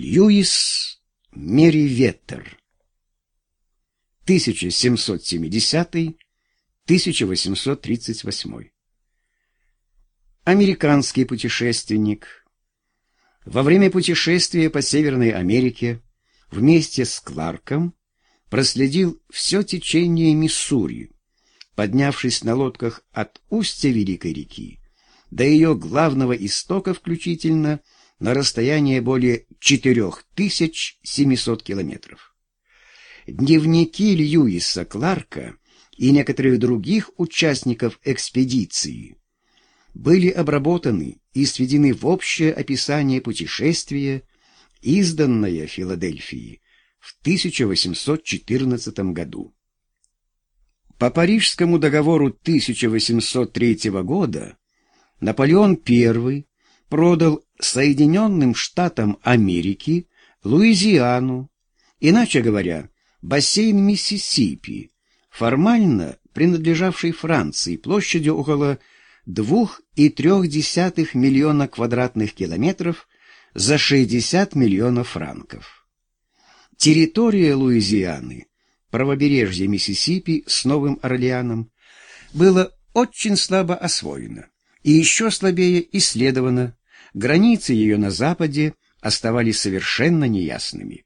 Льюис Мериветер 1770-1838 Американский путешественник. Во время путешествия по Северной Америке вместе с Кларком проследил все течение Миссури, поднявшись на лодках от устья Великой реки до ее главного истока включительно на расстояние более 4700 километров. Дневники Льюиса Кларка и некоторых других участников экспедиции были обработаны и сведены в общее описание путешествия, изданное в Филадельфии в 1814 году. По Парижскому договору 1803 года Наполеон I продал Соединенным Штатам Америки Луизиану, иначе говоря, бассейн Миссисипи, формально принадлежавший Франции площадью около 2,3 миллиона квадратных километров за 60 миллионов франков. Территория Луизианы, правобережье Миссисипи с Новым Орлеаном, было очень слабо освоено и еще слабее исследовано, границы ее на западе оставались совершенно неясными.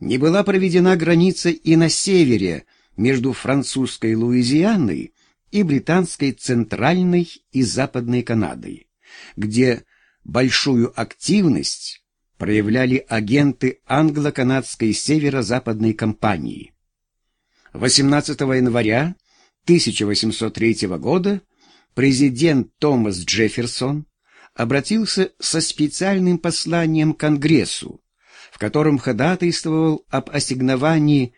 Не была проведена граница и на севере между французской Луизианой и британской Центральной и Западной Канадой, где большую активность проявляли агенты англо-канадской северо-западной компании. 18 января 1803 года президент Томас Джефферсон обратился со специальным посланием Конгрессу, в котором ходатайствовал об ассигновании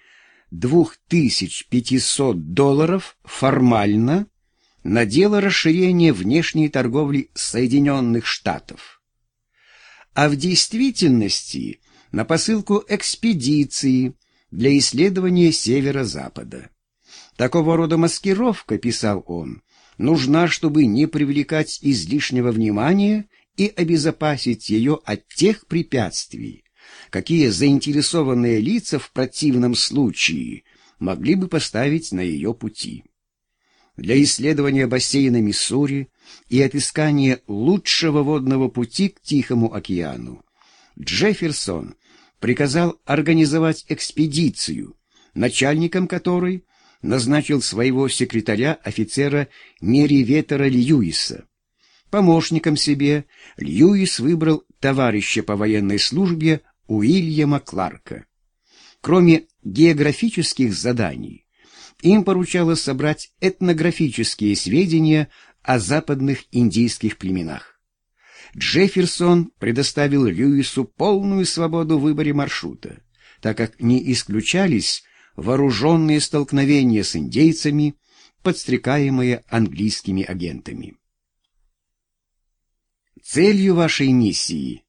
2500 долларов формально на дело расширения внешней торговли Соединенных Штатов. А в действительности на посылку экспедиции для исследования северо-запада. Такого рода маскировка, писал он, нужна, чтобы не привлекать излишнего внимания и обезопасить ее от тех препятствий, какие заинтересованные лица в противном случае могли бы поставить на ее пути. Для исследования бассейна Миссури и отыскания лучшего водного пути к Тихому океану Джефферсон приказал организовать экспедицию, начальником которой назначил своего секретаря офицера Мериветера Льюиса. Помощником себе Льюис выбрал товарища по военной службе Уильяма Кларка. Кроме географических заданий, им поручалось собрать этнографические сведения о западных индийских племенах. Джефферсон предоставил Льюису полную свободу в выборе маршрута, так как не исключались вооруженные столкновения с индейцами, подстрекаемые английскими агентами. Целью вашей миссии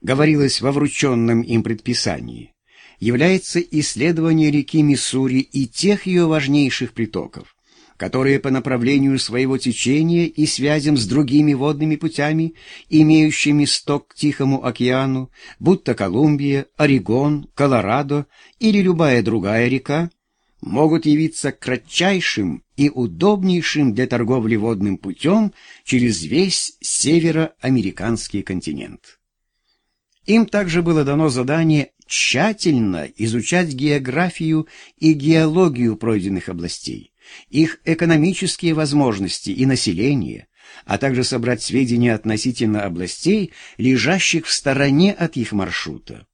говорилось во врученном им предписании, является исследование реки Миссури и тех ее важнейших притоков, которые по направлению своего течения и связям с другими водными путями, имеющими сток к Тихому океану, будто Колумбия, Орегон, Колорадо или любая другая река, могут явиться кратчайшим и удобнейшим для торговли водным путем через весь североамериканский континент. Им также было дано задание тщательно изучать географию и геологию пройденных областей, их экономические возможности и население, а также собрать сведения относительно областей, лежащих в стороне от их маршрута.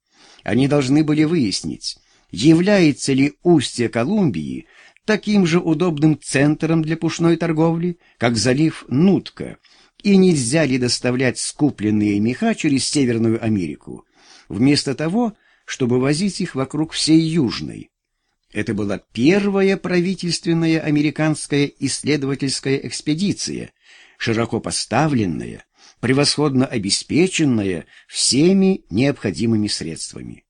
Они должны были выяснить, является ли устье Колумбии таким же удобным центром для пушной торговли, как залив Нутка, и нельзя ли доставлять скупленные меха через Северную Америку, вместо того, чтобы возить их вокруг всей Южной. Это была первая правительственная американская исследовательская экспедиция, широко поставленная, превосходно обеспеченная всеми необходимыми средствами.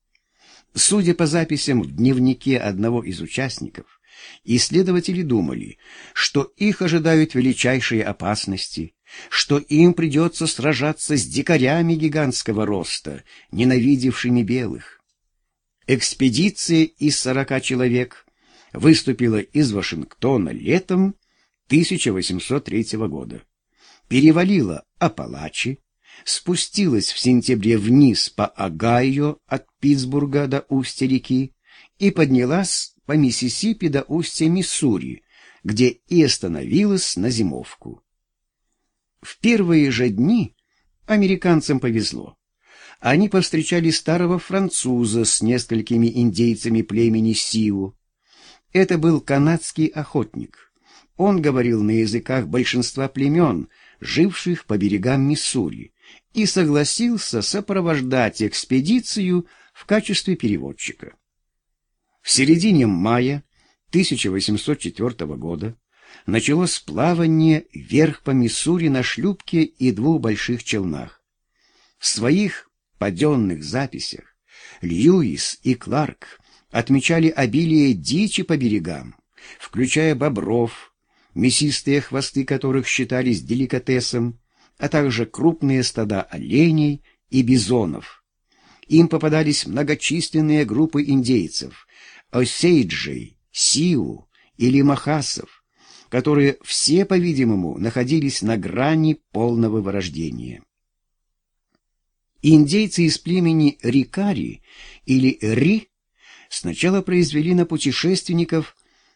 Судя по записям в дневнике одного из участников, исследователи думали, что их ожидают величайшие опасности, что им придется сражаться с дикарями гигантского роста, ненавидевшими белых. Экспедиция из сорока человек выступила из Вашингтона летом 1803 года, перевалила Апалачи, спустилась в сентябре вниз по Огайо от Питтсбурга до устья реки и поднялась по Миссисипи до устья Миссури, где и остановилась на зимовку. В первые же дни американцам повезло. Они повстречали старого француза с несколькими индейцами племени Сиу. Это был канадский охотник. Он говорил на языках большинства племен, живших по берегам Миссури, и согласился сопровождать экспедицию в качестве переводчика. В середине мая 1804 года началось плавание вверх по Миссури на шлюпке и двух больших челнах. В своих паденных записях Льюис и Кларк отмечали обилие дичи по берегам, включая бобров, мясистые хвосты которых считались деликатесом, а также крупные стада оленей и бизонов. Им попадались многочисленные группы индейцев – осейджей, сиу или махасов, которые все, по-видимому, находились на грани полного вырождения. Индейцы из племени Рикари или Ри сначала произвели на путешественников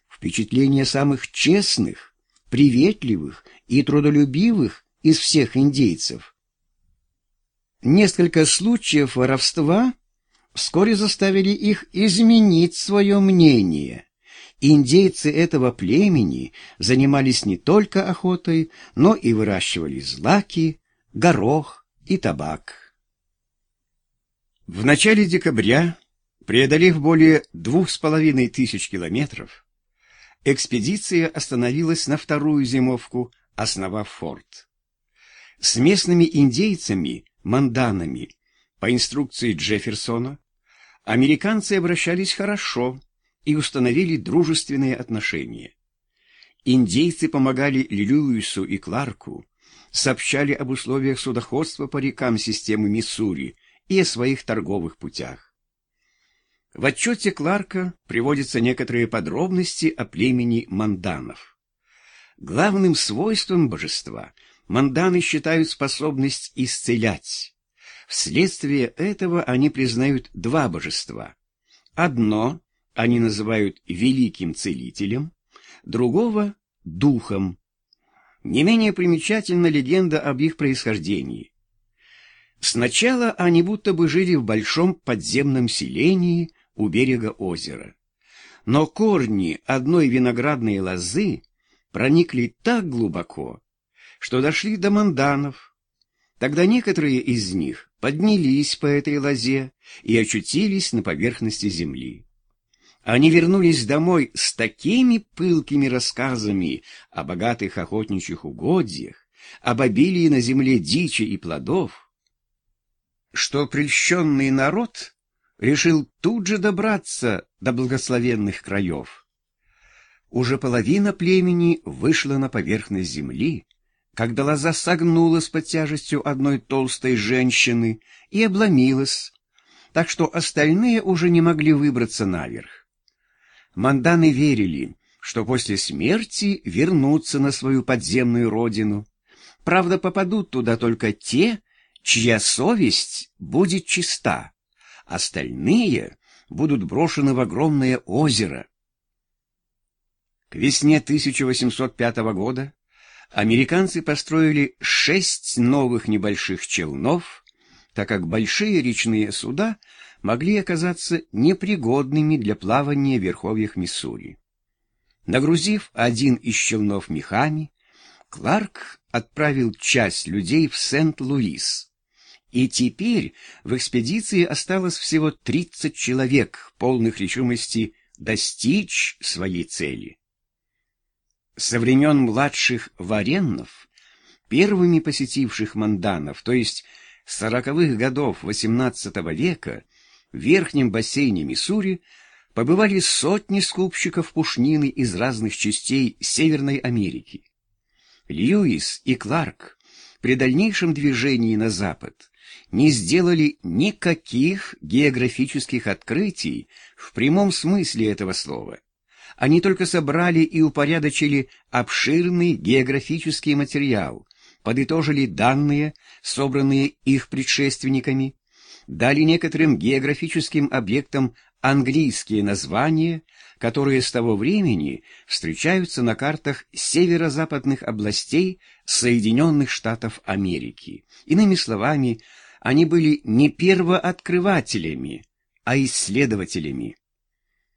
впечатление самых честных, приветливых и трудолюбивых из всех индейцев. Несколько случаев воровства вскоре заставили их изменить свое мнение Индейцы этого племени занимались не только охотой, но и выращивали злаки, горох и табак. В начале декабря, преодолев более двух с половиной тысяч километров, экспедиция остановилась на вторую зимовку, основав форт. С местными индейцами, манданами, по инструкции Джефферсона, американцы обращались хорошо, и установили дружественные отношения. Индейцы помогали Льюису и Кларку, сообщали об условиях судоходства по рекам системы Миссури и о своих торговых путях. В отчете Кларка приводятся некоторые подробности о племени манданов. Главным свойством божества манданы считают способность исцелять. Вследствие этого они признают два божества. Одно они называют великим целителем, другого — духом. Не менее примечательна легенда об их происхождении. Сначала они будто бы жили в большом подземном селении у берега озера. Но корни одной виноградной лозы проникли так глубоко, что дошли до манданов. Тогда некоторые из них поднялись по этой лозе и очутились на поверхности земли. Они вернулись домой с такими пылкими рассказами о богатых охотничьих угодьях, об обилии на земле дичи и плодов, что прельщенный народ решил тут же добраться до благословенных краев. Уже половина племени вышла на поверхность земли, когда лоза согнулась под тяжестью одной толстой женщины и обломилась, так что остальные уже не могли выбраться наверх. Манданы верили, что после смерти вернутся на свою подземную родину. Правда, попадут туда только те, чья совесть будет чиста. Остальные будут брошены в огромное озеро. К весне 1805 года американцы построили шесть новых небольших челнов, так как большие речные суда могли оказаться непригодными для плавания в верховьях Миссури. Нагрузив один из челнов мехами, Кларк отправил часть людей в Сент-Луис. И теперь в экспедиции осталось всего 30 человек, полных решимости достичь своей цели. Со времен младших вареннов, первыми посетивших Манданов, то есть сороковых годов XVIII века, в верхнем бассейне Миссури побывали сотни скупщиков пушнины из разных частей Северной Америки. Льюис и Кларк при дальнейшем движении на запад не сделали никаких географических открытий в прямом смысле этого слова. Они только собрали и упорядочили обширный географический материал, подытожили данные, собранные их предшественниками, дали некоторым географическим объектам английские названия, которые с того времени встречаются на картах северо-западных областей Соединенных Штатов Америки. Иными словами, они были не первооткрывателями, а исследователями.